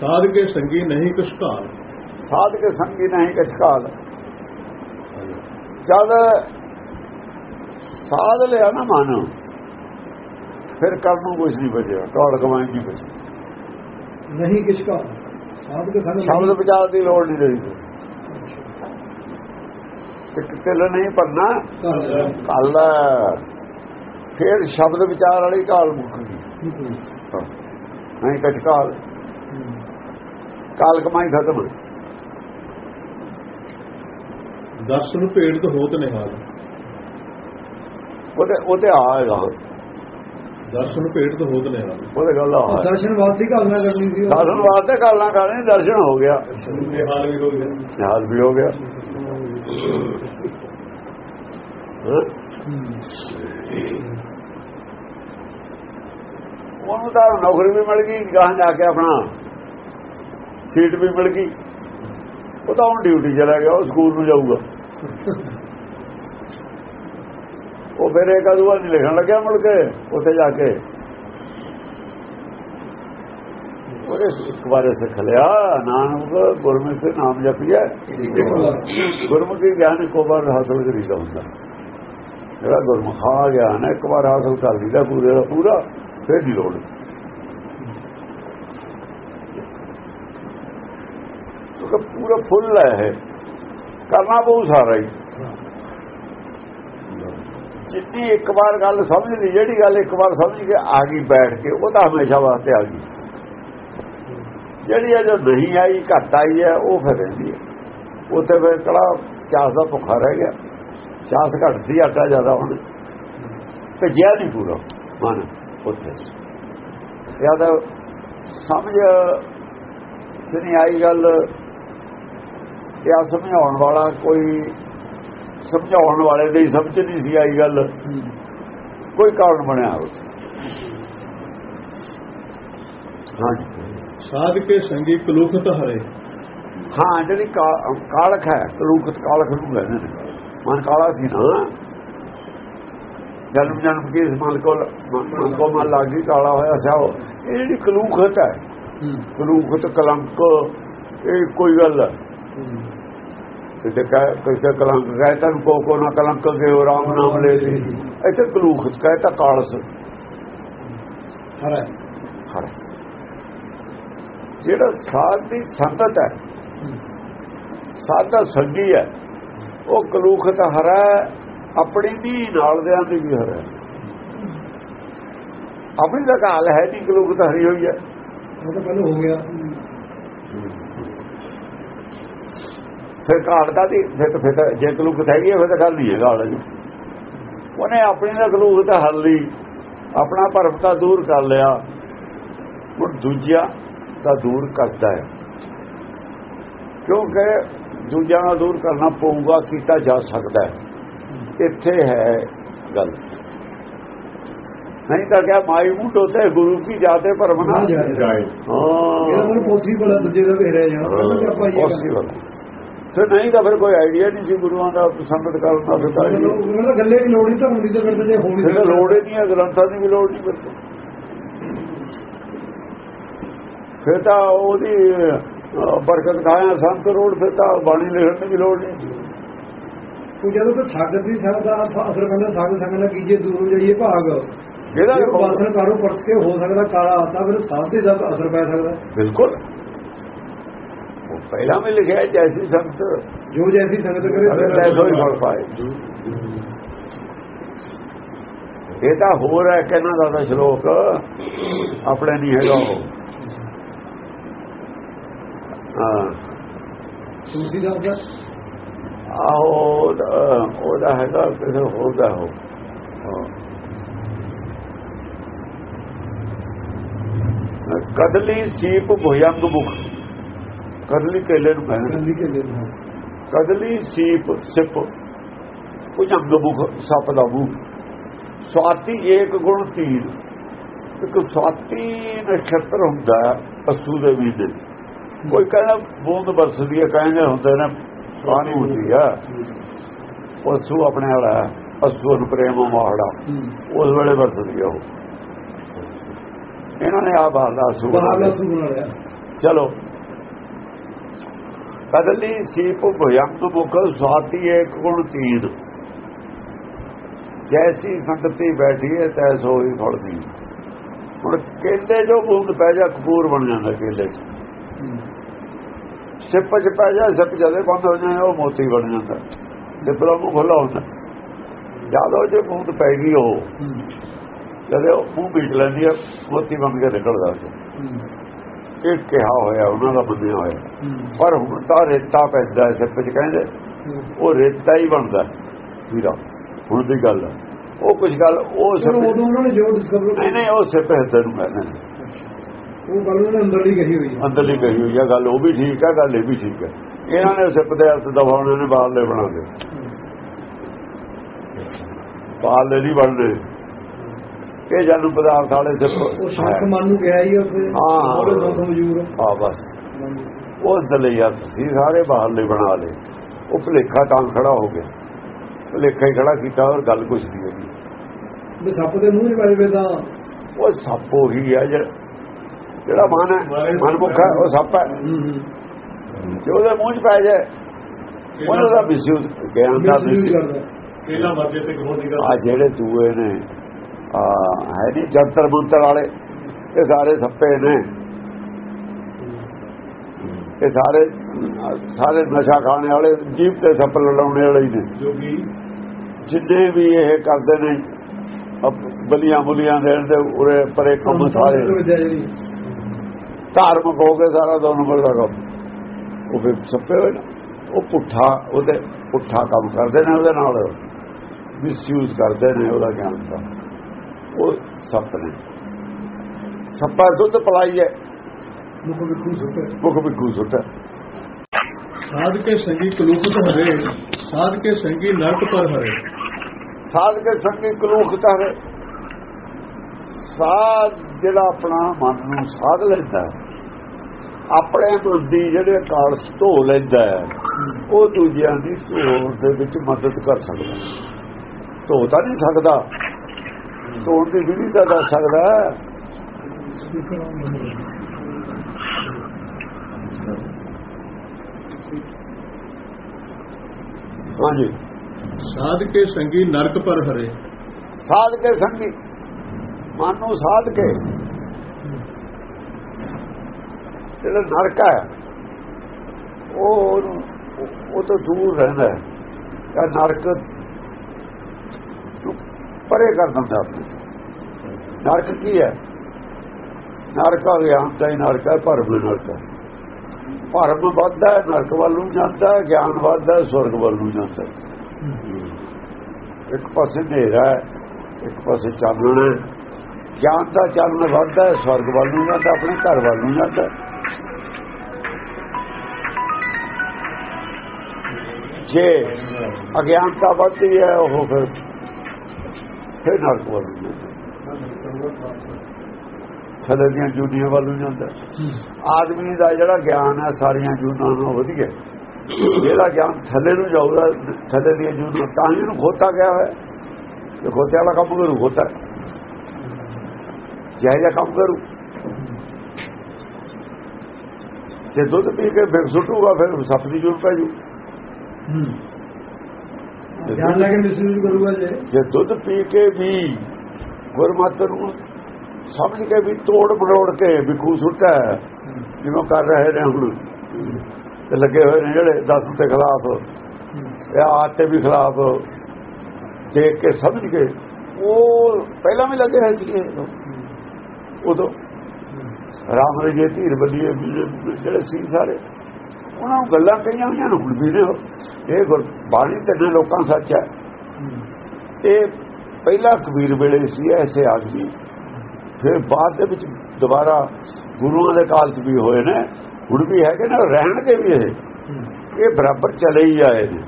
ਸਾਧ ਕੇ ਸੰਗੀ ਨਹੀਂ ਕੁਛ ਕਾਲ ਸਾਧ ਕੇ ਸੰਗੀ ਨਹੀਂ ਕਛ ਕਾਲ ਜਦ ਸਾਧ ਲਿਆ ਨਾ ਮਨ ਫਿਰ ਕਰਨ ਨੂੰ ਕੁਝ ਨਹੀਂ ਬਚਿਆ ਦੌੜ ਕਮਾਈ ਨਹੀਂ ਬਚੀ? ਨਹੀਂ ਕਿਛ ਕਾ ਸਾਧ ਕੇ ਸੰਗ ਸ਼ਬਦ ਵਿਚਾਰ ਦੀ ਲੋੜ ਨਹੀਂ ਰਹੀ। ਤੇ ਕਿਤੇ ਨਹੀਂ ਪੜਨਾ ਨਹੀਂ ਕੱਲ ਫਿਰ ਸ਼ਬਦ ਵਿਚਾਰ ਵਾਲੀ ਕਾਲ ਮੁੱਕ ਗਈ। ਨਹੀਂ ਕਛ ਕਾਲ ਕਾਲ ਕਮਾਈ ਖਤਮ ਦਰਸ਼ਨ ਭੇਟ ਹੋਤ ਨਿਹਾਲ ਉਹਦੇ ਉਹਤੇ ਆਏਗਾ ਦਰਸ਼ਨ ਭੇਟ ਹੋਤ ਨਿਹਾਲ ਉਹਦੇ ਗੱਲ ਆ। ਦਰਸ਼ਨ ਵਾਸੀ ਗੱਲ ਨਾ ਕਰਨੀ ਸੀ। ਦਰਸ਼ਨ ਵਾਸਤੇ ਗੱਲ ਨਾ ਕਰਨੀ ਦਰਸ਼ਨ ਹੋ ਗਿਆ। ਨਿਹਾਲ ਵੀ ਹੋ ਗਿਆ ਨਿਹਾਲ ਵੀ ਹੋ ਗਿਆ। ਹਾਂ? ਉਹਨੂੰ ਤਾਂ ਨੌਕਰੀ ਵੀ ਮਿਲ ਗਈ ਗਾਹਾਂ ਜਾ ਕੇ ਆਪਣਾ। ਸੀਟ ਵੀ ਮਿਲ ਗਈ। ਉਹ ਤਾਂ ਹੁਣ ਡਿਊਟੀ ਚਲਾ ਗਿਆ, ਉਹ ਸਕੂਲ ਨੂੰ ਜਾਊਗਾ। ਉਹ ਫਿਰ ਇੱਕ ਅਦੂਆ ਨਹੀਂ ਲਿਖਣ ਲੱਗਿਆ ਮੁੜ ਕੇ, ਉੱਥੇ ਜਾ ਕੇ। ਉਹਦੇ ਇੱਕ ਵਾਰ ਸਿੱਖ ਲਿਆ, ਨਾਨਕ ਗੁਰਮੁਖੀ ਨਾਮ ਜਪਿਆ ਗੁਰਮੁਖੀ ਗਿਆਨ ਇੱਕੋ ਵਾਰ ਹਾਸਲ ਕਰੀਦਾ ਹੁੰਦਾ। ਜਿਹੜਾ ਗੁਰਮੁਖਾ ਗਿਆਨ ਇੱਕ ਵਾਰ ਹਾਸਲ ਕਰ ਲਈਦਾ, ਪੂਰੇ ਦਾ ਪੂਰਾ, ਫਿਰ ਦੀ ਲੋੜ। ਕਿਉਂਕਿ ਪੂਰਾ ਫੁੱਲ ਹੈ ਇਹ। ਕਰਨਾ ਬਹੁਤ ਸਾਰਾ ਹੀ। ਜਿੱਦੀ ਇੱਕ ਵਾਰ ਗੱਲ ਸਮਝ ਲਈ, ਜਿਹੜੀ ਗੱਲ ਇੱਕ ਵਾਰ ਸਮਝ ਕੇ ਆ ਗਈ ਬੈਠ ਕੇ, ਉਹ ਤਾਂ ਹਮੇਸ਼ਾ ਵਾਸਤੇ ਆ ਗਈ। ਜਿਹੜੀ ਹੈ ਨਹੀਂ ਆਈ, ਘੱਟ ਆਈ ਹੈ, ਉਹ ਫਿਰ ਰਹਿੰਦੀ ਹੈ। ਉੱਥੇ ਫਿਰ ਕੜਾ ਚਾਸ ਦਾ ਭੁੱਖਾ ਰਹਿ ਗਿਆ। ਚਾਸ ਘੱਟ ਸੀ, ਆਟਾ ਜ਼ਿਆਦਾ ਹੁਣ। ਤੇ ਜਿਆ ਨਹੀਂ ਪੂਰਾ, ਮਨ ਉੱਥੇ। ਯਾਦ ਸਮਝ ਜਿਹੜੀ ਆਈ ਗੱਲ ਇਹ ਸਮਝਾਉਣ ਵਾਲਾ ਕੋਈ ਸਮਝਾਉਣ ਵਾਲੇ ਦੀ ਸਮਝ ਨਹੀਂ ਸੀ ਆਈ ਗੱਲ। ਕੋਈ ਕਾਰਨ ਬਣਿਆ ਉਸ ਸਾਧ ਕੇ ਸੰਗੀ ਕਲੂਖਤ ਹਰੇ। ਹਾਂ ਜਿਹੜੀ ਕਾਲਖ ਹੈ ਕਲੂਖਤ ਕਾਲਖ ਨੂੰ ਕਹਿੰਦੇ ਨੇ। ਮਨ ਕਾਲਾ ਸੀ ਨਾ। ਜਨਮ ਜਨਮ ਕੀ ਇਸ ਮਨ ਕੋ ਮਨ ਕੋ ਮਨ ਲਾਗੀ ਕਾਲਾ ਹੋਇਆ ਸਿਆਓ ਇਹ ਜਿਹੜੀ ਕਲੂਖਤ ਹੈ ਕਲੂਖਤ ਕਲੰਕ ਇਹ ਕੋਈ ਗੱਲ ਹੈ। ਕਹੇ ਕਿਸੇ ਕਲੰਕ ਕਹੇ ਤਨ ਕੋ ਕੋ ਨਾ ਕਲੰਕ ਕੇ ਹੋ ਰਾਮ ਨਾਮ ਲੈ ਲਈ। ਇੱਥੇ ਕਲੂਖਤ ਕਹੇ ਤਾਂ ਕਾਲਸ। ਹਰਾ। ਹਰ। ਜਿਹੜਾ ਸਾਧ ਦੀ ਸੰਗਤ ਹੈ ਸਾਧ ਦਾ ਸੰਗੀ ਹੈ ਉਹ ਕਲੂਖਤ ਹਰਾ ਆਪਣੀ ਦੀ ਨਾਲ ਦੇ ਦੀ ਵੀ ਹਰਾ ਆਪਣੀ ਦਾ ਕਾਲ ਹੈ ਦੀ ਕਲੂਖਤ ਹਰੀ ਹੋਈ ਹੈ। ਉਹ ਤਾਂ ਪਹਿਲਾਂ ਹੋ ਗਿਆ। ਫਿਰ ਕਾਲ ਦਾ ਦੀ ਫਿਰ ਤਾਂ- ਫਿਰ ਤਾਂ ਜੇ ਕਲੂਖਤ ਹੈਗੀ ਹੈ ਫਿਰ ਤਾਂ ਗੱਲ ਨਹੀਂ ਹੈ ਗਾਲ ਜੀ ਉਹਨੇ ਆਪਣੀ ਦਾ ਕਲੂਖਤ ਹਰ ਲਈ ਆਪਣਾ ਭਰਮ ਤਾਂ ਦੂਰ ਕਰ ਲਿਆ। ਉਹ ਦੂਜਿਆਂ ਤਾਂ ਦੂਰ ਕਰਦਾ ਹੈ। ਕਿਉਂਕਿ ਦੂਜਿਆਂ ਨੂੰ ਦੂਰ ਕਰਨਾ ਪਊਗਾ ਕੀਤਾ ਜਾ ਸਕਦਾ ਹੈ। ਇੱਥੇ ਹੈ ਗੱਲ। ਨਹੀਂ ਤਾਂ ਕਿਆ ਮਾਈ ਮੂੰਹ ਟੋਤੇ ਗੁਰੂ ਕੀ ਜਾਤੇ ਭਰਮ ਨਾ ਨਾ ਜਾਏ। ਹਾਂ। ਪੋਸੀਬਲ ਹੈ ਦੂਜੇ ਦਾ ਘੇਰਿਆ ਜਾਣਾ ਪਹਿਲਾਂ ਤਾਂ ਆਪਾਂ ਇਹ ਪੋਸੀਬਲ ਤੇ ਨਹੀਂ ਤਾਂ ਫਿਰ ਕੋਈ ਆਈਡੀਆ ਨਹੀਂ ਸੀ ਗੁਰੂਆਂ ਦਾ ਸੰਗਤ ਕਰਨ ਦਾ ਫਿਰ ਤਾਂ। ਉਹਨਾਂ ਦਾ ਗੱਲੇ ਵੀ ਲੋੜ ਤੇ ਫਿਰ ਤਾਂ ਜੇ ਹੋਣੀ ਫਿਰ ਤਾਂ ਹੀ ਨਹੀਂ ਗ੍ਰੰਥਾਂ ਦੀ ਵੀ ਲੋੜ ਨਹੀਂ ਫਿਰ ਤਾਂ। ਫਿਰ ਤਾਂ ਉਹਦੀ ਬਰਕਤ ਖਾਇਆ ਸੰਤ ਰੋਡ ਫਿਰ ਤਾਂ ਬਾਣੀ ਲਿਖਣ ਦੀ ਵੀ ਲੋੜ ਨਹੀਂ ਉਹ ਜਦੋਂ ਤਾਂ ਸਾਗਤ ਦੀ ਸੰਗਤ ਦਾ ਅਸਰ ਪੈਂਦਾ ਸਾਗਤ ਸੰਗਤ ਨਾਲ ਕੀਜੇ ਦੂਰ ਹੋ ਜਾਈਏ ਭਾਗ ਜਿਹੜਾ ਉਪਾਸਨਾ ਕਰੋ ਪਰਸ ਕੇ ਹੋ ਸਕਦਾ ਕਾਲਾ ਆਤਾ ਫਿਰ ਸਾਧ ਦੇ ਦਾ ਅਸਰ ਪੈ ਸਕਦਾ ਬਿਲਕੁਲ ਉਹ ਪਹਿਲਾਂ ਵੀ ਲਿਖਿਆ ਹੈ, ਜੈਸੀ ਸੰਤ ਜੋ ਜੈਸੀ ਸੰਗਤ ਕਰੇ ਅਗਰ ਤੈਸੋ ਹੀ ਫਲ ਪਾਏ ਇਹ ਤਾਂ ਹੋਰ ਹੈ ਕਹਿੰਦਾ ਦਾਦਾ ਸ਼ਲੋਕ ਆਪਣੇ ਨਹੀਂ ਹੈਗਾ ਉਹ ਹਾਂ ਤੁਲਸੀ ਦਾ ਅਸਰ ਆਹੋ ਉਹਦਾ- ਉਹਦਾ ਹੈਗਾ ਕਿਸੇ ਹੋਰ ਦਾ ਹੋ ਕਦਲੀ ਸੀਪ ਭੁਯੰਗ ਮੁਖ ਕਦਲੀ ਕੇਲੇ ਨੂੰ ਕਹਿੰਦੇ ਕੰਦੀ ਕੇ ਦੇ ਹਾਂ ਕਦਲੀ ਸੀਪ ਸਿਪ ਭੁਜੰਗ ਮੁਖ ਸੱਪ ਦਾ ਮੂੰਹ। ਸਵਾਤੀ ਏਕ ਗੁਣ ਤੀਰ। ਇੱਕ ਸਵਾਤੀ ਨਖਤਰ ਹੁੰਦਾ ਹੈ ਅਸੂ ਦੇ ਵੀ ਦੇ। ਕੋਈ ਕਹਿੰਦਾ ਬੂੰਦ ਵਰਸਦੀ ਹੈ ਕਹਿੰਦੇ ਹੁੰਦੇ ਨੇ ਕਾਹਨੀ ਹੁੰਦੀ ਆ। ਪਸ਼ੂ ਆਪਣੇ ਵਾਲਾ ਹੈ, ਅਸੂ ਨੂੰ ਪ੍ਰੇਮ ਮਾੜਾ। ਉਸ ਵੇਲੇ ਵਰਸਦੀ ਆ ਉਹ। ਇਹਨਾਂ ਨੇ ਆ ਬਾਹਰਲਾ ਅਸੂ ਬਣਾ ਬਾਹਰਲਾ ਲਿਆ। ਸੂ ਬਣਾ ਲਿਆ। ਚਲੋ ਕਦਲੀ ਸੀਪ ਭਯੰਗ ਮੁਖ ਸਵਾਤੀ ਏਕ ਗੁਣ ਤੀਨ ਜੈਸੀ ਸੰਗਤੀ ਬੈਠੀ ਹੈ ਤੈਸੋ ਹੀ ਫੜਦੀ ਹੁਣ ਕੇਲੇ ਜੋ ਬੂੰਦ ਪੈ ਜਾ ਕਪੂਰ ਬਣ ਜਾਂਦਾ ਕੇਲੇ 'ਚ। ਸਿੱਪ 'ਚ ਪੈ ਜਾ ਸਿੱਪ ਜਦੇ ਬੰਦ ਹੋ ਜਾਏ ਉਹ ਮੋਤੀ ਬਣ ਜਾਂਦਾ। ਸਿੱਪ ਦਾ ਮੂੰਹ ਖੁੱਲਾ ਹੁੰਦਾ। ਜਦੋਂ ਜੇ ਬੂੰਦ ਪੈ ਗਈ ਉਹ ਜਦੋਂ ਉਹ ਮੂੰਹ ਬੀਟ ਲੈਂਦੀ ਹੈ ਮੋਤੀ ਬਣ ਕੇ ਨਿਕਲਦਾ। ਉਹ ਇਹ ਕਿਹਾ ਹੋਇਆ ਉਹਨਾਂ ਦਾ ਬੰਦਿਆ ਹੋਇਆ। ਪਰ ਹੁਣ ਤਾਂ ਰੇਤਾ ਪੈਂਦਾ ਸਿੱਪ 'ਚ ਕਹਿੰਦੇ ਉਹ ਰੇਤਾ ਹੀ ਬਣਦਾ ਵੀਰਾ। ਹੁਣ ਦੀ ਗੱਲ ਹੈ। ਉਹ ਕੁਝ ਗੱਲ ਉਹ ਉਦੋਂ ਉਹਨਾਂ ਨੇ ਜੋ ਡਿਸਕਵਰ ਨਹੀਂ ਨਹੀਂ ਉਹ ਸਿੱਪ ਹਿੱਸੇ ਨੂੰ ਕਹਿੰਦੇ ਉਹ ਗੱਲ ਉਹਨਾਂ ਅੰਦਰਲੀ ਕਹੀ ਹੋਈ ਹੈ। ਅੰਦਰਲੀ ਕਹੀ ਹੋਈ ਹੈ ਗੱਲ ਉਹ ਵੀ ਠੀਕ ਹੈ ਗੱਲ ਇਹ ਵੀ ਠੀਕ ਹੈ। ਇਹਨਾਂ ਨੇ ਸਿੱਪ ਦੇ ਅਰਥ ਦਬਾਉਣੇ ਨੇ ਬਾਹਰਲੇ ਬਣਾ ਦੇ ਬਾਹਰਲੇ ਨਹੀਂ ਬਣਦੇ। ਇਹ ਜਨ ਪਦਾਰਥ ਵਾਲੇ ਸਿੱਪ ਉਹ ਸ਼ੱਕ ਮਨ ਨੂੰ ਕਿਹਾ ਹੀ ਉੱਥੇ। ਹਾਂ। ਉਹਦੇ ਸੰਖ ਮਜੂਰ ਆ। ਬਸ। ਉਹ ਅੰਦਰਲੇ ਅਰਥ ਸੀ ਸਾਰੇ ਬਾਹਰਲੇ ਬਣਾ ਲਏ। ਉਹ ਭੁਲੇਖਾ ਤਾਂ ਖੜਾ ਹੋ ਗਿਆ। ਭੁਲੇਖਾ ਹੀ ਖੜਾ ਕੀਤਾ ਔਰ ਗੱਲ ਕੁਛ ਨਹੀਂ ਹੋਈ ਵੀ ਸੱਪ ਦੇ ਮੂੰਹ 'ਚ ਜਾਵੇ ਤਾਂ। ਉਹ ਸੱਪ ਉਹੀ ਹੈ ਜਿਹੜਾ ਜਿਹੜਾ ਮਨ ਹੈ ਮਨਮੁਖ ਹੈ ਉਹ ਸੱਪ ਹੈ। ਜੇ ਉਹਦੇ ਮੂੰਹ 'ਚ ਪੈ ਜਾਏ ਉਹਨਾਂ ਦਾ ਮਿਸਯੂਜ਼ ਗਿਆਨ ਦਾ ਮਿਸਯੂਜ਼ ਕਿਹੜਾ ਮਰਜ਼ੇ ਤੇ ਹੋਣ ਦੀ ਆ ਜਿਹੜੇ ਦੂਏ ਨੇ ਹੈ ਨਹੀਂ ਜੰਤਰ ਮੰਤਰ ਵਾਲੇ। ਇਹ ਸਾਰੇ ਸੱਪੇ ਨੇ। ਇਹ ਸਾਰੇ ਸਾਰੇ ਨਸ਼ਾ ਖਾਣੇ ਵਾਲੇ ਜੀਭ ਤੇ ਸੱਪ ਲੜਾਉਣੇ ਵਾਲੇ ਹੀ ਨੇ। ਜਿੰਨੇ ਵੀ ਇਹ ਕਰਦੇ ਨੇ ਬਲੀਆਂ ਬੁਲੀਆਂ ਦੇਣ ਦੇ ਉਰੇ ਪਰੇ ਕੰਮ ਸਾਰੇ। ਧਾਰਮਿਕ ਹੋ ਕੇ ਸਾਰਾ ਦੋ ਨੰਬਰ ਦਾ ਕੰਮ। ਉਹ ਫਿਰ ਸੱਪੇ ਹੋਏ ਨਾ। ਉਹ ਪੁੱਠਾ ਉਹਦੇ ਪੁੱਠਾ ਕੰਮ ਕਰਦੇ ਨੇ ਉਹਦੇ ਨਾਲ। ਮਿਸਯੂਜ਼ ਕਰਦੇ ਨੇ ਉਹਦਾ ਗਿਆਨ ਦਾ। ਉਹ ਸੱਪ ਨੇ ਸੱਪਾ ਦੁੱਧ ਪਲਾਈ ਹੈ। ਮੁਖ ਵਿਖੂ ਸੁੱਟੇ ਮੁਖ ਬਿੱਖੂ ਸੁੱਟ ਸਾਧ ਕੇ ਸੰਗੀ ਕਲੂਕਤ ਹਰੇ ਸਾਧ ਕੇ ਸੰਗੀ ਨਰਕ ਪਰ ਹਰੇ। ਸਾਧ ਕੇ ਸੰਗੀ ਕਲੂਖ ਤਾਰੇ ਸਾਧ ਜਿਹੜਾ ਆਪਣਾ ਮਨ ਨੂੰ ਸਾਧ ਲੈਂਦਾ ਆਪਣੇ ਮਨ ਦੀ ਜਿਹੜੇ ਕਾਲ ਧੋ ਲੈਂਦਾ ਉਹ ਦੂਜਿਆਂ ਦੀ ਧੋਣ ਦੇ ਵਿੱਚ ਮਦਦ ਕਰ ਸਕਦਾ। ਧੋ ਤਾਂ ਨਹੀਂ ਸਕਦਾ। ਧੋਣ ਦੀ ਵਿਧੀ ਤਾਂ ਦੱਸ ਸਕਦਾ ਹਾਂਜੀ। ਸਾਧ ਕੇ ਸੰਗੀ ਨਰਕ ਪਰ ਹਰੇ। ਸਾਧ ਕੇ ਸੰਗੀ। ਮਨ ਸਾਧ ਕੇ ਜਿਹੜਾ ਨਰਕ ਹੈ ਉਹ ਉਹ ਤੋਂ ਦੂਰ ਰਹਿੰਦਾ ਹੈ। ਨਰਕ ਪਰੇ ਕਰ ਦਿੰਦਾ ਆਪਣੀ। ਨਰਕ ਕੀ ਹੈ? ਨਰਕ ਅਗਿਆਨਤਾ ਹੀ ਨਰਕ ਹੈ, ਭਰਮ ਹੀ ਨਰਕ। ਹੈ ਭਰਮ ਵੱਧਦਾ ਹੈ, ਨਰਕ ਵੱਲ ਨੂੰ ਜਾਂਦਾ ਹੈ, ਗਿਆਨ ਵੱਧਦਾ ਹੈ, ਸਵਰਗ ਵੱਲ ਨੂੰ ਜਾਂਦਾ ਹੈ। ਇੱਕ ਪਾਸੇ ਹਨੇਰਾ ਹੈ, ਇੱਕ ਪਾਸੇ ਚਾਨਣ ਹੈ। ਗਿਆਨ ਦਾ ਚਾਨਣ ਵੱਧਦਾ ਹੈ, ਸਵਰਗ ਵੱਲ ਨੂੰ ਜਾਂਦਾ, ਆਪਣੇ ਘਰ ਵੱਲ ਨੂੰ ਜਾਂਦਾ ਜੇ ਅਗਿਆਨਤਾ ਵੱਧਦੀ ਹੈ, ਉਹ ਫਿਰ ਫਿਰ ਨਰਕ ਵੱਲ ਨੂੰ ਜਾਂਦਾ ਥੱਲੇ ਦੀਆਂ ਜੂਨੀਆਂ ਵੱਲ ਨੂੰ ਜਾਂਦਾ। ਆਦਮੀ ਦਾ ਜਿਹੜਾ ਗਿਆਨ ਹੈ ਸਾਰੀਆਂ ਜੂਨਾਂ ਨਾਲੋਂ ਵਧੀਆ। ਜਿਹੜਾ ਗਿਆਨ ਥੱਲੇ ਨੂੰ ਜਾਊਗਾ ਥੱਲੇ ਦੀਆਂ ਜੂਨਾਂ ਤਾਂ ਹੀ ਇਹਨੂੰ ਖੋਤਾ ਗਿਆ ਹੋਇਆ। ਤੇ ਖੋਤੇ ਵਾਲਾ ਕੰਮ ਕਰੂ ਖੋਤਾ। ਜਿਹੋ ਜਿਹਾ ਕੰਮ ਕਰੂ। ਜੇ ਦੁੱਧ ਪੀ ਕੇ ਫਿਰ ਸੁੱਟੂਗਾ ਫਿਰ ਸੱਪ ਦੀ ਜੂਨ ਪੈ ਜੂ। ਧਿਆਨ ਲਾ ਕੇ ਮਿਸਯੂਜ਼ ਕਰੂਗਾ ਜੇ। ਜੇ ਦੁੱਧ ਪੀ ਕੇ ਵੀ ਗੁਰਮਤਿ ਨੂੰ ਸਮਝ ਕੇ ਵੀ ਤੋੜ ਮਰੋੜ ਕੇ ਵਿਖੂ ਸੁੱਟਾ ਹੈ, ਜਿਵੇਂ ਕਰ ਰਹੇ ਨੇ ਹੁਣ। ਤੇ ਲੱਗੇ ਹੋਏ ਨੇ ਜਿਹੜੇ 10 ਦੇ ਖਿਲਾਫ। ਇਹ ਆਤੇ ਵੀ ਖਿਲਾਫ। ਦੇਖ ਕੇ ਸਮਝ ਕੇ। ਉਹ ਪਹਿਲਾਂ ਵੀ ਲੱਗੇ ਹੋਏ ਸੀ ਉਦੋਂ। ਰਾਮ ਦੇ ਜੇ ਧੀਰ ਬੱਲੀਏ ਜਿਹੜੇ ਸੀ ਸਾਰੇ। ਉਹਨਾਂ ਨੂੰ ਗੱਲਾਂ ਕਹੀਆਂ ਹੋਈਆਂ ਨੇ। ਹੁਣ ਵੀ ਨੇ ਉਹ। ਇਹ ਗੁਰਬਾਣੀ ਤੇ ਲੋਕਾਂ ਸੱਚ ਹੈ। ਇਹ ਪਹਿਲਾ ਕਬੀਰ ਵੇਲੇ ਸੀ। ਐਸੇ ਆਦਮੀ। ਫਿਰ ਬਾਅਦ ਦੇ ਵਿੱਚ ਦੁਬਾਰਾ ਗੁਰੂਆਂ ਦੇ ਕਾਲ 'ਚ ਵੀ ਹੋਏ ਨੇ। ਹੁਣ ਵੀ ਹੈਗੇ ਨੇ ਰਹਿਣਗੇ ਵੀ ਇਹ। ਇਹ ਬਰਾਬਰ ਚਲੇ ਹੀ ਆਏ ਨੇ।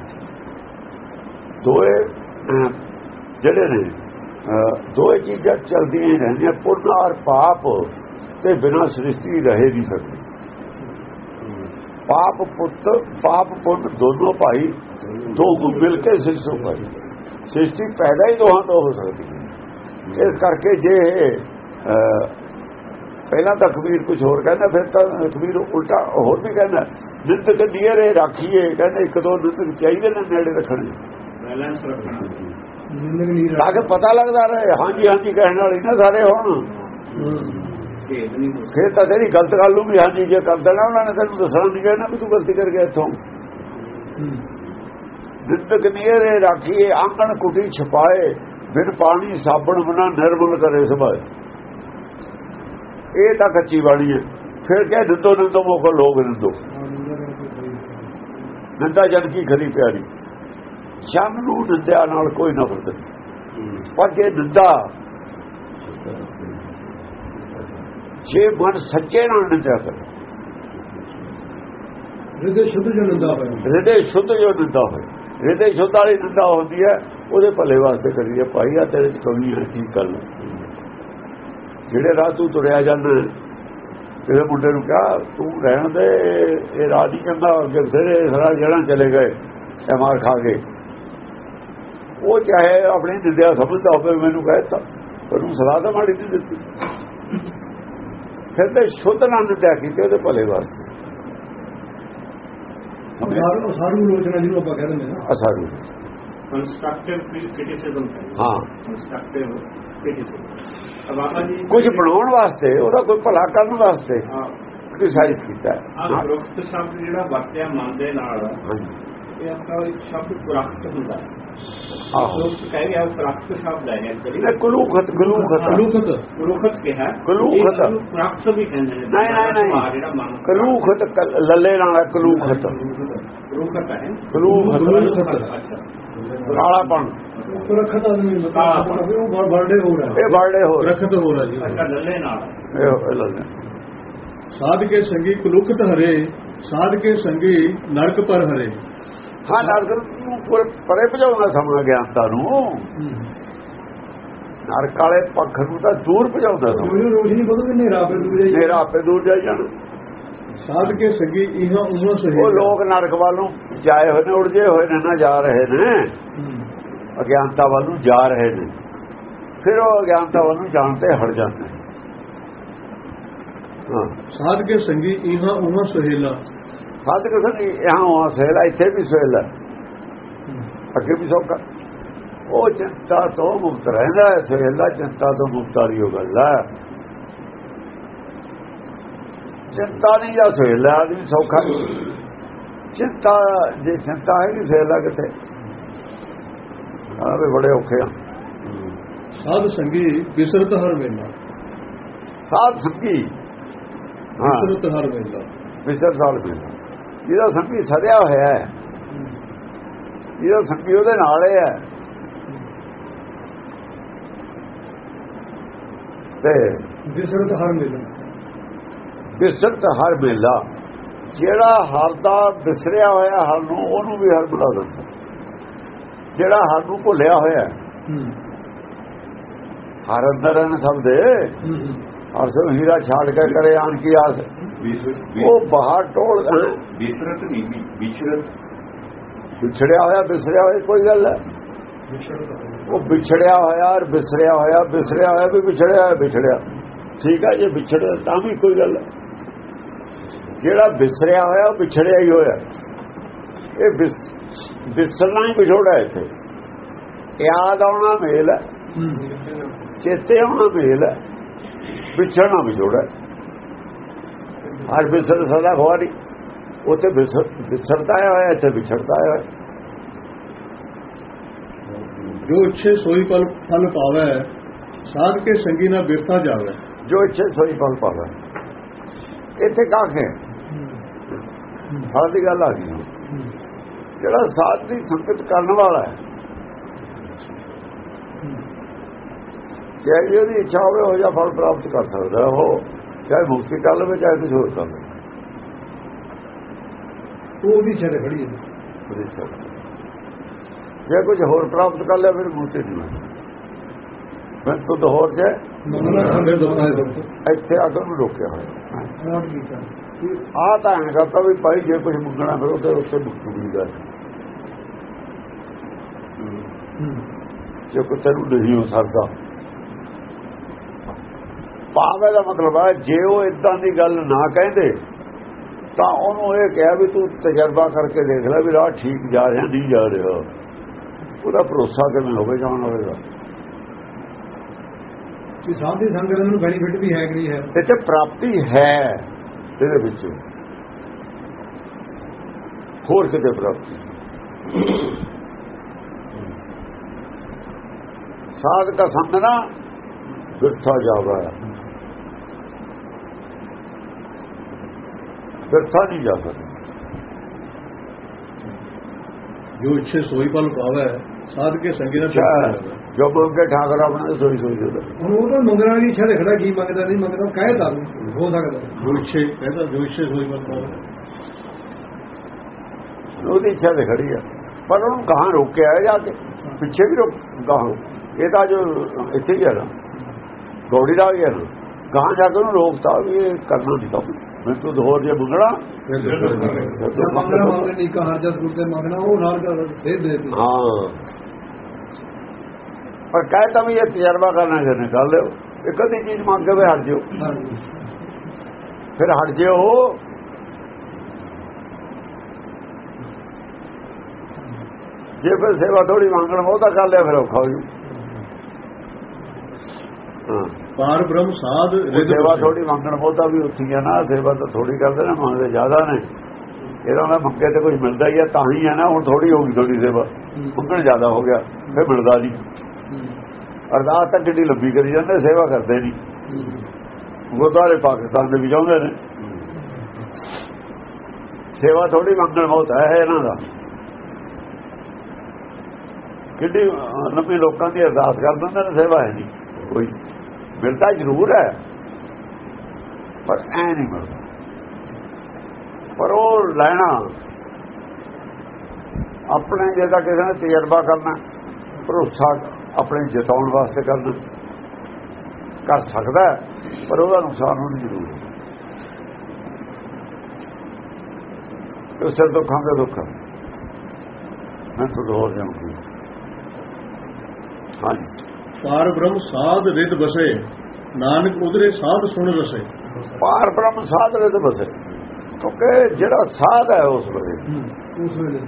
ਦੋਏ ਜਿਹੜੇ ਨੇ ਦੋਏ ਚੀਜ਼ਾਂ ਚਲਦੀਆਂ ਹੀ ਰਹਿੰਦੀਆਂ ਪੁੰਨ ਔਰ ਪਾਪ ਤੇ ਬਿਨਾਂ ਸ੍ਰਿਸ਼ਟੀ ਰਹੇ ਨਹੀਂ ਸਕਦੀ। ਪਾਪ ਪੁੱਤ ਪਾਪ ਪੁੰਨ ਦੋਨੋਂ ਭਾਈ ਦੋ ਮਿਲ ਕੇ ਸਿਰਸੋਂ ਭਾਈ ਸ੍ਰਿਸ਼ਟੀ ਪੈਦਾ ਹੀ ਦੋਹਾਂ ਤੋਂ ਹੋ ਸਕਦੀ ਹੈ। ਇਸ ਕਰਕੇ ਜੇ ਪਹਿਲਾਂ ਤਾਂ ਕਬੀਰ ਕੁਝ ਹੋਰ ਕਹਿੰਦਾ ਫਿਰ ਤਾਂ ਕਬੀਰ ਉਲਟਾ ਹੋਰ ਵੀ ਕਹਿੰਦਾ ਨਿੰਦਕ ਨੀਰੇ ਰੱਖੀਏ। ਕਹਿੰਦੇ ਇੱਕ ਦੋ ਨਿੰਦਕ ਚਾਹੀਦੇ ਨੇ ਨੇੜੇ ਰੱਖਣੇ। ਬੈਲੈਂਸ ਰੱਖਣਾ। ਤਾਂ ਕਿ ਪਤਾ ਲੱਗਦਾ ਰਹੇ ਹਾਂਜੀ ਹਾਂਜੀ ਕਹਿਣ ਵਾਲੇ ਨਾ ਸਾਰੇ ਹੁਣ। ਫਿਰ ਤਾਂ ਤੇਰੀ ਗਲਤ ਗੱਲ ਨੂੰ ਵੀ ਹਾਂਜੀ ਜੇ ਕਰ ਦੇਣਾ ਉਹਨਾਂ ਨੇ ਤੈਨੂੰ ਦੱਸਣਾ ਨਹੀਂ ਕਹਿਣਾ ਵੀ ਤੂੰ ਗਲਤੀ ਕਰ ਗਿਆ ਇੱਥੋਂ ਨਿੰਦਕ ਨੀਰੇ ਰੱਖੀਏ ਆਂਗਣ ਕੁਟੀ ਛਪਾਏ ਫਿਰ ਪਾਣੀ ਸਾਬਣ ਬਣਾ ਨਿਰਮਲ ਕਰੇ ਸਭਾਏ ਇਹ ਤਾਂ ਕੱਚੀ ਬਾਣੀ ਹੈ ਫਿਰ ਕਹਿ ਦਿੰਦੋ ਨਿੰਦੋ ਮੋਕੋ ਲੋਕ ਨਿੰਦੋ ਨਿੰਦਾ ਜਨ ਕੀ ਖਰੀ ਪਿਆਰੀ। ਜਨ ਨੂੰ ਨਿੰਦਿਆ ਨਾਲ ਕੋਈ ਨਫ਼ਰਤ ਨਹੀਂ ਪਰ ਜੇ ਨਿੰਦਾ ਜੇ ਮਨ ਸੱਚੇ ਨਾਲ ਨਿੰਦਿਆ ਕਰੇ ਰਿਦੇ ਸ਼ੁੱਧ ਜੋ ਨਿੰਦਾ ਹੋਇਆ। ਹਿਰਦੇ ਸ਼ੁੱਧ ਜੋ ਨਿੰਦਾ ਹੋਏ ਹਿਰਦੇ ਸ਼ੁੱਧ ਵਾਲੀ ਨਿੰਦਾ ਹੁੰਦੀ ਹੈ ਉਹਦੇ ਭਲੇ ਵਾਸਤੇ ਕਰੀਏ। ਭਾਈ ਆ ਤੇਰੇ ਚ ਕਮੀ ਹੈ ਠੀਕ ਕਰ ਲੈ ਜਿਹੜੇ ਰਾਹ ਤੂੰ ਤੁਰਿਆ ਜਾਂਦਾ ਤੇਰੇ ਮੁੰਡੇ ਨੂੰ ਕਿਹਾ ਤੂੰ ਰਹਿਣ ਦੇ ਇਹ ਰਾਹ ਨਹੀਂ ਕਹਿੰਦਾ ਅੱਗੇ ਫਿਰੇ ਸਾਰਾ ਜਿਹੜਾ ਚਲੇ ਗਏ ਇਹ ਮਾਰ ਖਾ ਗਏ ਉਹ ਚਾਹੇ ਆਪਣੀ ਨਿੰਦਿਆ ਸਮਝਦਾ ਹੋਵੇ ਮੈਨੂੰ ਕਹਿਤਾ ਪਰ ਉਹ ਸਲਾਹ ਤਾਂ ਮਾੜੀ ਨਹੀਂ ਦਿੱਤੀ। ਫਿਰ ਤੇ ਸ਼ੁੱਧ ਨਾਲ ਨਿੰਦਿਆ ਕੀਤੀ ਉਹਦੇ ਭਲੇ ਵਾਸਤੇ। ਸਾਰੂ ਸਾਰੂ ਲੋਚਨਾ ਜਿਹਨੂੰ ਆਪਾਂ ਕਹਿੰਦੇ ਨੇ। ਨਾ ਅਸਾਰੂ ਕੰਸਟਰਕਟਿਵ ਕ੍ਰਿਟਿਸਿਜ਼ਮ ਹਾਂ। ਕੰਸਟਰਕਟਿਵ ਕ੍ਰਿਟਿਸਿਜ਼ਮ ਬਾਬਾ ਜੀ ਕੁਝ ਬਣਾਉਣ ਵਾਸਤੇ ਉਹਦਾ ਕੋਈ ਭਲਾ ਕਰਨ ਵਾਸਤੇ ਹਾਂ। ਕ੍ਰਿਟਿਸਾਈਜ਼ ਕੀਤਾ ਹੈ। ਗ੍ਰੁਪਤ ਸ਼ਬਦ ਜਿਹੜਾ ਵਰਤਿਆ ਮਨ ਦੇ ਨਾਲ। ਇਹ ਆਪਣਾ ਇੱਕ ਸ਼ਬਦ ਪੁਰਖਤ ਹੁੰਦਾ ਹੈ। ਆਹੋ ਲੋਕ ਕਹਿ। ਇਹਨੂੰ ਪੁਰਖਤ ਵੀ ਕਹਿੰਦੇ ਨੇ। ਨਹੀਂ, ਨਹੀਂ, ਨਹੀਂ। ਕ- ਲੱਲੇ ਨਾਲ ਹੈ, ਕਲੂਖਤ ਪੁਰਖਤ ਹੈ। ਕਲੂਖਤ ਅੱਛਾ। ਕਾਲਾਪਣ ਸੁਰੱਖਿਅਤ ਆਦਮੀ ਮਤਲਬ ਉਹ ਬਰਡੇ ਹੋ ਰਿਹਾ। ਇਹ ਹੋ ਰਹੇ। ਰਖਤ ਹੋ ਰਹਾ ਜੀ। ਅੱਛਾ ਲੱਲੇ ਨਾਲ। ਇਹ ਲੱਲੇ। ਸਾਧ ਕੇ ਸੰਗੀ ਕੁਲੁਕਤ ਹਰੇ ਸਾਧ ਕੇ ਸੰਗੀ ਨਰਕ ਪਰ ਹਰੇ। ਹਾਂ ਨਰਕ ਨੂੰ ਪਰ- ਪਰੇ ਭਜਾਉਂਦਾ ਸਮਾਂ ਗਿਆਨਤਾ ਨੂੰ। ਨਰਕ ਵਾਲੇ ਪੱਖ ਨੂੰ ਤਾਂ ਦੂਰ ਭਜਾਉਂਦਾ ਸਮਾਂ। ਜੋ ਰੋਸ਼ਨੀ ਵਧੂਗੀ ਹਨੇਰਾ ਫਿਰ ਦੂਰ ਜਾਈ ਮੇਰਾ ਆਪੇ ਦੂਰ ਜਾਈ ਜਾਣ। ਸਾਧ ਕੇ ਸੰਗੀ ਇਹਾਂ ਉਹਾਂ ਸਹੀ ਉਹ ਲੋਕ ਨਰਕ ਵੱਲ ਨੂੰ ਜਾਏ ਹੋਏ ਨੇ ਉੜਜੇ ਹੋਏ ਨੇ ਨਾ ਜਾ ਰਹੇ ਨੇ। ਅਗਿਆਨਤਾ ਵੱਲ ਨੂੰ ਜਾ ਰਹੇ ਨੇ। ਫਿਰ ਉਹ ਅਗਿਆਨਤਾ ਵੱਲ ਨੂੰ ਜਾਣ ਤੇ ਹਟ ਜਾਂਦੇ ਸਾਧ ਕੇ ਸੰਗੀ ਇਹਾਂ ਉਹਾਂ ਸਹੇਲਾ। ਸਾਧ ਕਸਨ ਇਹਾਂ ਸਹਿਲਾ ਇੱਥੇ ਵੀ ਸਹਿਲਾ। ਅੱਗੇ ਵੀ ਸੌਕਾ ਉਹ ਚਿੰਤਾ ਤੋਂ ਮੁਕਤ ਰਹਿੰਦਾ ਹੈ ਸਹਿਲਾ ਚਿੰਤਾ ਤੋਂ ਮੁਕਤ ਵਾਲੀ ਉਹ ਗੱਲ ਹੈ। ਚਿੰਤਾ ਨਹੀਂ ਜਾਂ ਸਹਿਲਾ ਆਦਮੀ ਸੌਖਾ ਚਿੰਤਾ ਜੇ ਚਿੰਤਾ ਹੈ ਕਿ ਸਹਿਲਾ ਕਿਤੇ ਆਵੇ ਬੜੇ ਔਖੇ ਆ। ਸਾਧ ਸੰਗੀ ਬਿਸਰਤ ਹਰ ਵੇਲਾ। ਸਾਧ ਸੰਗੀ ਹਾਂ। ਬਿਸਰਤ ਹਰ ਵੇਲਾ। ਵਿਸਰ ਸਾਲ ਮਿਲਦਾ ਜਿਹਦਾ ਸੰਗੀ ਸਰਿਆ ਹੋਇਆ ਹੈ। ਜਿਹਦਾ ਸੰਗੀ ਉਹਦੇ ਨਾਲ ਹੀ ਤੇ ਬਿਸਰਤ ਹਰ ਮੇਲਾ ਬਿਸਰਤ ਹਰ ਮੇਲਾ। ਜਿਹੜਾ ਹਰ ਦਾ ਬਿਸਰਿਆ ਹੋਇਆ ਹਰ ਨੂੰ ਉਹਨੂੰ ਵੀ ਹਰ ਬੁਲਾ ਦਿੰਦਾ। ਜਿਹੜਾ ਹਰ ਨੂੰ ਭੁੱਲਿਆ ਹੋਇਆ ਹੈ, ਹਰ ਅੰਦਰ ਹਨ ਸਭ ਦੇ। ਹਰ ਸੋ ਹੀਰਾ ਛਾੜ ਕੇ ਕਰੇ ਆਣ ਕੀ ਆਸ। ਉਹ ਬਾਹਰ ਟੋਲ ਬਿਸਰਤ ਨਹੀਂ ਵਿਚਰਤ ਵਿਛੜਿਆ ਹੋਇਆ ਬਿਸਰਿਆ ਹੋਇਆ ਕੋਈ ਗੱਲ ਹੈ? ਉਹ ਵਿਛੜਿਆ ਹੋਇਆ ਔਰ ਬਿਸਰਿਆ ਹੋਇਆ ਬਿਸਰਿਆ ਹੋਇਆ ਵੀ ਵਿਛੜਿਆ ਹੋਇਆ ਵਿਛੜਿਆ। ਠੀਕ ਹੈ ਜੇ ਵਿਛੜਿਆ ਤਾਂ ਵੀ ਕੋਈ ਗੱਲ ਹੈ। ਜਿਹੜਾ ਬਿਸਰਿਆ ਹੋਇਆ ਉਹ ਵਿਛੜਿਆ ਹੀ ਹੋਇਆ। ਇਹ ਬਿਸਰਨਾ ਹੀ ਵਿਛੋੜਾ ਇੱਥੇ। ਯਾਦ ਆਉਣਾ ਮੇਲ ਹੈ। ਚੇਤੇ ਆਉਣਾ ਮੇਲ ਹੈ। ਵਿਛੜਨਾ ਵਿਛੋੜਾ ਹਰ ਬਿਸਰ ਸਦਾ ਖਵਾਰੀ ਉੱਥੇ ਵਿਛੜਦਾ ਹੋਇਆ ਇੱਥੇ ਵਿਛੜਦਾ ਹੋਇਆ। ਜੋ ਇੱਛੇ ਸੋਈ ਪਲ ਫਲ ਪਾਵੇ ਸਾਧ ਕੇ ਸੰਗੀ ਨਾ ਬਿਰਥਾ ਜਾਵੇ। ਜੋ ਇੱਛੇ ਸੋਈ ਫਲ ਪਾਵੇ। ਇੱਥੇ ਕਾਖ ਫਲ ਦੀ ਗੱਲ ਆ ਗਈ। ਜਿਹੜਾ ਸਾਧ ਦੀ ਸੰਗਤ ਕਰਨ ਵਾਲਾ ਹੈ। ਚਾਹੇ ਉਹਦੀ ਇੱਛਾ ਹੋਵੇ ਹੋ ਜਾ ਫਲ ਪ੍ਰਾਪਤ ਕਰ ਸਕਦਾ। ਉਹ ਚਾਹੇ ਮੁਕਤੀ ਕਰ ਲਵੇ ਚਾਹੇ ਕੁਝ ਹੋਰ ਕਰ ਲਵੇ। ਉਹ ਵੀ ਛੜੇ ਖੜੀ ਹੈ। ਜੇ ਕੁਝ ਹੋਰ ਪ੍ਰਾਪਤ ਕਰ ਲਿਆ ਫਿਰ ਮੁਕਤੀ ਨਹੀਂ ਫਿਰ ਤੁਧ ਹੋਰ ਜੇ। ਇੱਥੇ ਅਗਰ ਨੂੰ ਰੋਕਿਆ ਹੋਇਆ। ਆ ਤਾਂ ਐਂ ਕਰਤਾ ਵੀ ਭਾਈ ਜੇ ਕੁਝ ਮੰਗਣਾ ਫਿਰ ਉਹਦੇ ਉੱਤੇ ਮੁਕਤੀ ਗੱਲ। ਜੇ ਕੋਈ ਤੈਨੂੰ ਨਹੀਂ ਹੋ ਸਕਦਾ। ਪਾਵੇ ਦਾ ਮਤਲਬ ਹੈ ਜੇ ਉਹ ਇਦਾਂ ਦੀ ਗੱਲ ਨਾ ਕਹਿੰਦੇ ਤਾਂ ਉਹਨੂੰ ਇਹ ਕਿਹਾ ਵੀ ਤੂੰ ਤਜਰਬਾ ਕਰਕੇ ਦੇਖ ਲੈ ਵੀ ਰਾਹ ਠੀਕ ਜਾ ਰਿਹਾ ਨਹੀਂ ਜਾ ਰਿਹਾ। ਉਹਦਾ ਭਰੋਸਾ ਕਿਵੇਂ ਹੋਵੇ ਜਾਣ ਹੋਵੇਗਾ? ਕਿ ਸਾਧ ਦੀ ਸੰਗਤ ਨੂੰ ਬੈਨੀਫਿਟ ਵੀ ਹੈ ਕਿ ਨਹੀਂ ਹੈ। ਇੱਥੇ ਪ੍ਰਾਪਤੀ ਹੈ ਇਹਦੇ ਵਿੱਚ। ਹੋਰ ਕਿਤੇ ਪ੍ਰਾਪਤੀ? ਸਾਧ ਦਾ ਸੰਗ ਨਾ ਵਿਰਥਾ ਜਾਵਾ। ਵਿਰਥਾ ਨਹੀਂ ਜਾ ਸਕਦਾ। ਜੋ ਇੱਛੇ ਸੋਈ ਪਲ ਪਾਵੇ ਸਾਧ ਕੇ ਸੰਗੀ ਨਾਲ ਜੋ ਮੰਗ ਕੇ ਠਾਕਰ ਆਪਣੇ ਸੋਈ ਸੋਈ ਦੇ ਹੁਣ ਉਹ ਤਾਂ ਮੰਗਣ ਵਾਲੀ ਇੱਛਾ ਦੇਖਦਾ ਕੀ ਮੰਗਦਾ ਨਹੀਂ ਮੰਗਦਾ ਕਹਿ ਤਾ ਹੋ ਸਕਦਾ। ਜੋ ਇੱਛੇ ਕਹਿੰਦਾ ਜੋ ਇੱਛੇ ਸੋਈ ਪਲ ਪਾਵੇ ਉਹਦੀ ਇੱਛਾ ਤੇ ਖੜੀ ਆ। ਪਰ ਉਹਨੂੰ ਕਹਾਂ ਰੋਕਿਆ ਜਾ ਕੇ। ਪਿੱਛੇ ਵੀ ਰੋਕ ਕਹਾਂ ਇਹ ਤਾਂ ਜੋ ਇੱਥੇ ਹੀ ਹੈ ਨਾ। ਗੋੜੀ ਦਾ ਹੀ ਹੈ ਨਾ। ਕਹਾਂ ਜਾ ਕੇ ਉਹਨੂੰ ਰੋਕਤਾ ਵੀ ਇਹ ਕਰਨਾ ਨਹੀਂ ਕੰਮ। ਮੈਂ ਤੂੰ ਹੋਰ ਜੇ ਮੰਗਣਾ ਤੂੰ ਮੰਗਣਾ ਮੰਗਣਾ। ਕਹਾਂ ਜਦ ਤੇ ਉਹ ਨਾਲ ਕਰ ਦੇ ਦੇ ਦੇ। ਹਾਂ। ਪਰ ਕਹਿ ਤਾਂ ਵੀ ਇਹ ਤਜਰਬਾ ਕਰਨਾ ਚਾਹੁੰਦੇ ਕਰ ਲਿਓ ਇੱਕ ਅੱਧੀ ਚੀਜ਼ ਮੰਗ ਕੇ ਹਟ ਜਿਓ। ਫਿਰ ਹਟ ਜਿਓ। ਜੇ ਫਿਰ ਸੇਵਾ ਥੋੜੀ ਮੰਗਣ ਉਹ ਤਾਂ ਕਰ ਲਿਆ ਫਿਰ ਔਖਾ ਹੋ ਜੂ। ਪਾਰ ਬ੍ਰਹਮ ਸਾਧ ਸੇਵਾ। ਥੋੜੀ ਮੰਗਣ ਬਹੁਤਾ ਵੀ ਉੱਥੀ ਹੈ ਨਾ ਸੇਵਾ ਤਾਂ ਥੋੜੀ ਕਰਦੇ ਨੇ ਮੰਗਦੇ ਜ਼ਿਆਦਾ ਨੇ। ਇਹਦਾ ਮੈਂ ਮੰਗੇ ਤੇ ਕੁਝ ਮਿਲਦਾ ਹੀ ਹੈ ਤਾਂ ਹੀ ਹੈ ਨਾ ਹੁਣ ਥੋੜੀ ਹੋ ਗਈ ਥੋੜੀ ਸੇਵਾ। ਮੰਗਣ ਜ਼ਿਆਦਾ ਹੋ ਗਿਆ ਫਿਰ ਮਿਲਦਾ ਨਹੀਂ। ਅਰਦਾਸ ਤਾਂ ਕਿੱਡੀ ਲੰਬੀ ਕਰੀ ਜਾਂਦੇ, ਸੇਵਾ ਕਰਦੇ ਨਹੀਂ। ਗੁਰਦੁਆਰੇ ਪਾਕਿਸਤਾਨ ਦੇ ਵੀ ਜਾਂਦੇ ਨੇ। ਸੇਵਾ ਥੋੜੀ ਮੰਗਣ ਬਹੁਤ ਹੈ ਇਹਨਾਂ ਦਾ। ਕਿੱਡੀ ਲੰਬੀ ਲੋਕਾਂ ਦੀ ਅਰਦਾਸ ਕਰ ਦਿੰਦੇ ਨੇ, ਸੇਵਾ ਹੈ ਨਹੀਂ। ਕੋਈ ਮਿਲਦਾ ਜ਼ਰੂਰ ਹੈ। ਪਰ ਐ ਨਹੀਂ ਮਿਲਦਾ। ਪਰ ਉਹ ਲੈਣਾ, ਆਪਣੇ ਜਿਹੜਾ ਕਿਸੇ ਨੇ ਤਜਰਬਾ ਕਰਨਾ, ਭਰੋਸਾ ਆਪਣੇ ਜਿਤਾਉਣ ਵਾਸਤੇ ਕਰਨਾ ਕਰ ਸਕਦਾ ਪਰ ਉਹਦਾ ਨੁਕਸਾਨ ਹੋਣਾ ਜ਼ਰੂਰ ਹੈ। ਉਹ ਸਿਰ ਦੁੱਖਾਂ ਦੇ ਦੁੱਖ ਹੈ। ਮੈਂ ਤੁਹਾਨੂੰ ਹੋਰ ਜਾਣੂ ਹਾਂਜੀ। ਪਾਰ ਬ੍ਰਹਮ ਸਾਧ ਰਿਦ ਬਸੇ ਨਾਨਕ ਉਧਰੇ ਸਾਧ ਸੁਣ ਰਸੇ ਪਾਰ ਬ੍ਰਹਮ ਸਾਧ ਰਹੇ ਤੇ ਬਸੇ ਕਿਉਂਕਿ ਜਿਹੜਾ ਸਾਧ ਹੈ ਉਸ ਵੇਲੇ। ਉਸ ਵੇਲੇ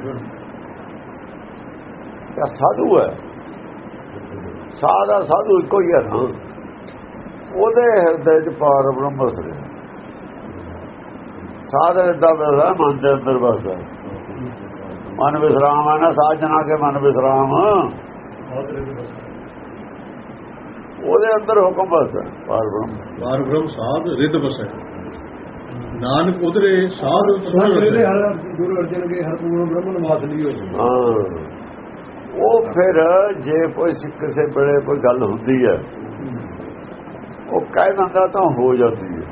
ਸਾਧੂ ਹੈ। ਸਾਧਾ ਸਾਧੂ ਇੱਕੋ ਹੀ ਹੈ ਨਾ। ਉਹਦੇ ਹਿਰਦੇ 'ਚ ਪਾਰ ਬ੍ਰਹਮ ਵਸ ਰਿਹਾ ਸਾਧ ਦਾ ਵਸਦਾ ਮਨ ਦੇ ਅੰਦਰ ਵਸਦਾ ਮਨ ਵਿਸਰਾਮ ਹੈ ਨਾ ਸਾਧ ਜਨਾ ਕੇ ਮਨ ਵਿਸਰਾਮ। ਉਹਦੇ ਅੰਦਰ ਹੁਕਮ ਵਸਦਾ ਪਾਰ ਬ੍ਰਹਮ। ਪਾਰ ਬ੍ਰਹਮ ਸਾਧ ਰਿਦ ਬਸੇ ਨਾਨਕ ਉਧਰੇ ਸਾਧ ਗੁਰੂ ਅਰਜਨ ਕੇ ਹਰ ਪੂਰਨ ਬ੍ਰਹਮਨ ਵਾਸ ਲਈ ਹੋਈ ਹਾਂ। ਉਹ ਫਿਰ ਜੇ ਕੋਈ ਸਿੱਖ ਕਿਸੇ ਵੇਲੇ ਕੋਈ ਗੱਲ ਹੁੰਦੀ ਹੈ ਉਹ ਕਹਿ ਦਿੰਦਾ ਤਾਂ ਹੋ ਜਾਂਦੀ ਹੈ।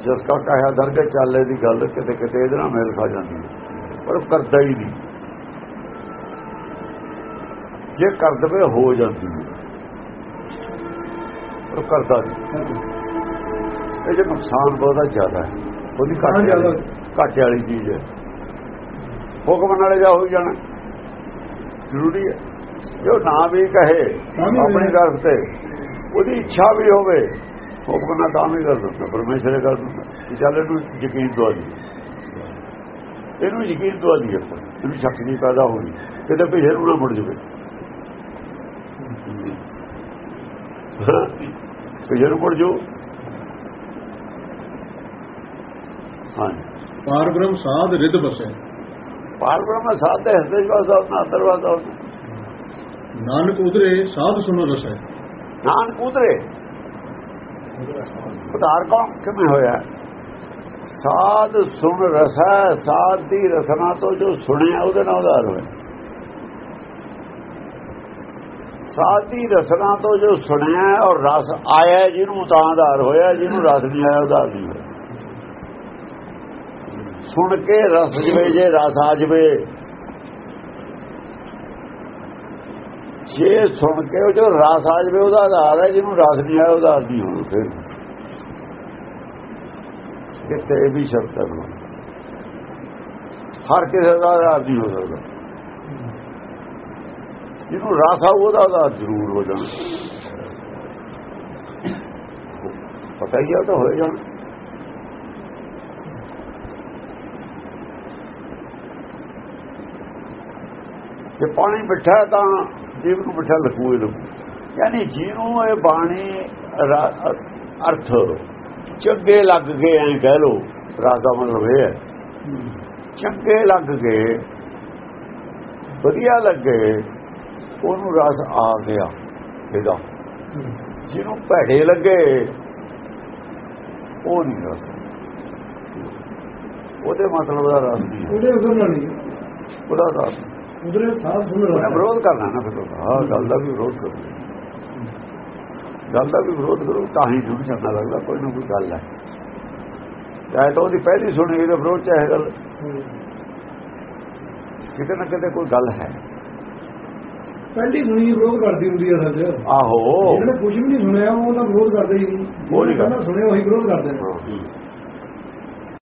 ਜਿਸ ਕਾ ਕਹਿਆ ਦਰਗਾਹ ਚਾਲੇ ਦੀ ਗੱਲ ਕਿਤੇ ਕਿਤੇ ਇਹਦੇ ਨਾਲ ਮੇਲ ਖਾ ਜਾਂਦੀ ਹੈ ਪਰ ਉਹ ਕਰਦਾ ਹੀ ਨਹੀਂ। ਜੇ ਕਰ ਦਵੇ ਹੋ ਜਾਂਦੀ ਹੈ। ਪਰ ਕਰਦਾ ਨਹੀਂ। ਇਹ ਜੇ ਨੁਕਸਾਨ ਬਹੁਤਾ ਜ਼ਿਆਦਾ ਹੈ ਉਹਦੀ ਘਾਟੇ ਵਾਲੀ ਚੀਜ਼ ਹੈ। ਹੁਕਮ ਨਾਲੇ ਜਾ ਹੋ ਜਾਣਾ। ਜ਼ਰੂਰੀ ਹੈ। ਜੋ ਨਾ ਵੀ ਕਹੇ ਆਪਣੀ ਤਰਫ ਤੇ ਉਹਦੀ ਇੱਛਾ ਵੀ ਹੋਵੇ ਹੁਕਮ ਨਾਲ ਤਾਂ ਵੀ ਕਰ ਦਿੰਦਾ ਪਰਮੇਸ਼ਰ ਕਰ ਦਿੰਦਾ। ਚੱਲ ਇਹਨੂੰ ਯਕੀਨ ਦਵਾ ਦੀ। ਇਹਨੂੰ ਯਕੀਨ ਦਵਾ ਦੀ ਆਪਾਂ। ਇਹਨੂੰ ਸ਼ੱਕ ਨਹੀਂ ਪੈਦਾ ਹੋਣੀ ਕਿਤੇ ਪਿਛੇ ਨੂੰ ਨਾ ਮੁੜ ਜਵੇ। ਪਿਛੇ ਨੂੰ ਮੁੜ ਜੋ ਹਾਂ ਪਾਰ ਬ੍ਰਹਮ ਸਾਧ ਰਿਦ ਬਸੇ ਪਾਰ ਬ੍ਰਹਮ ਸਾਧ ਦੇ ਹਿਰਦੇ ਉਹਨਾਂ ਅੰਦਰ ਵਸਦਾ ਉਹਨਾਂ। ਨਾਨਕ ਉਧਰੇ ਸਾਧ ਸੁਣ ਰਸੇ। ਨਾਨਕ ਉਤਰੇ। ਉਤਾਰ ਕੌਣ? ਕਿਵੇਂ ਹੋਇਆ? ਸਾਧ ਸੁਣ ਰਸਾ ਸਾਧ ਦੀ ਰਸਨਾ ਤੋਂ ਜੋ ਸੁਣਿਆ ਉਹਦੇ ਨਾਲ ਉਧਾਰ ਹੋਇਆ। ਸਾਧ ਦੀ ਰਸਨਾ ਤੋਂ ਜੋ ਸੁਣਿਆ ਔਰ ਰਸ ਆਇਆ ਜਿਹਨੂੰ ਤਾਂ ਉਧਾਰ ਹੋਇਆ ਜਿਹਨੂੰ ਰਸ ਨਹੀਂ ਆਇਆ ਉਧਾਰ ਨਹੀਂ ਸੁਣ ਕੇ ਰਸ ਜਵੇ ਜੇ ਰਸ ਆ ਜਵੇ। ਜੇ ਸੁਣ ਕੇ ਉਹ ਜੋ ਰਸ ਆ ਜਵੇ, ਉਹਦਾ ਆਧਾਰ ਹੈ, ਜਿਹਨੂੰ ਰਸ ਨਹੀਂ ਆਇਆ, ਉਹਦਾ ਆਧਾਰ ਨਹੀਂ ਹੋਣਾ ਫਿਰ। ਕਿਤੇ ਵੀ ਸ਼ਬਦ ਹੈ ਹਰ ਕਿਸੇ ਦਾ ਆਧਾਰ ਨਹੀਂ ਹੋ ਸਕਦਾ। ਜਿਹਨੂੰ ਰਸ ਆਊ ਉਹਦਾ ਆਧਾਰ ਜ਼ਰੂਰ ਹੋ ਜਾਣਾ। ਪਤਾ ਹੀ ਆ, ਉਹ ਤਾਂ ਹੋ ਜਾਣਾ। ਜੇ ਪਾਣੀ ਮਿੱਠਾ ਤਾਂ ਜੀਵ ਨੂੰ ਮਿੱਠਾ ਲੱਗੂ ਲੱਗੂ ਯਾਨੀ ਜਿਹਨੂੰ ਇਹ ਬਾਣੀ ਅਰਥ ਚੰਗੇ ਲੱਗ ਗਏ ਐਂ ਕਹਿ ਲੋ ਦਾ ਮਤਲਬ ਇਹ ਹੈ। ਚੰਗੇ ਲੱਗ ਗਏ ਵਧੀਆ ਲੱਗੇ ਉਹਨੂੰ ਰਸ ਆ ਗਿਆ ਇਹਦਾ। ਜਿਹਨੂੰ ਭੈੜੇ ਲੱਗੇ ਉਹ ਨਹੀਂ ਰਸ। ਉਹਦੇ ਮਤਲਬ ਦਾ ਰਸ ਨਹੀਂ। ਉਹਦੇ ਉਧਰ ਨਹੀਂ। ਉਹਦਾ ਰਸ। ਉਧਰੇ ਸਾਹ ਸੁਣ ਰਹਾ ਵਿਰੋਧ ਕਰਨਾ ਨਾ ਫਿਰ। ਹਾਂ ਗੱਲ ਦਾ ਵੀ ਵਿਰੋਧ ਕਰੂ। ਗੱਲ ਦਾ ਵੀ ਵਿਰੋਧ ਕਰੂ ਤਾਂ ਹੀ ਜੁੜ ਜਾਂਦਾ ਲੱਗਦਾ ਕੋਈ ਨਾ ਕੋਈ ਗੱਲ ਹੈ। ਚਾਹੇ ਤਾਂ ਉਹਦੀ ਪਹਿਲੀ ਸੁਣੀ ਇਹਦਾ ਵਿਰੋਧ ਚਾਹੇ ਗੱਲ। ਕਿਤੇ ਨਾ ਕਿਤੇ ਕੋਈ ਗੱਲ ਹੈ। ਪਹਿਲੀ ਸੁਣੀ ਵਿਰੋਧ ਕਰਦੀ ਹੁੰਦੀ ਹੈ ਸੱਚ ਆਹੋ। ਜਿਹਨੇ ਕੁਝ ਵੀ ਨਹੀਂ ਸੁਣਿਆ ਉਹ ਤਾਂ ਵਿਰੋਧ ਕਰਦੇ ਹੀ ਨਹੀਂ। ਉਹ ਨਹੀਂ ਜਿਹਨੇ ਸੁਣਿਆ ਉਹੀ ਵਿਰੋਧ ਕਰਦੇ ਨੇ।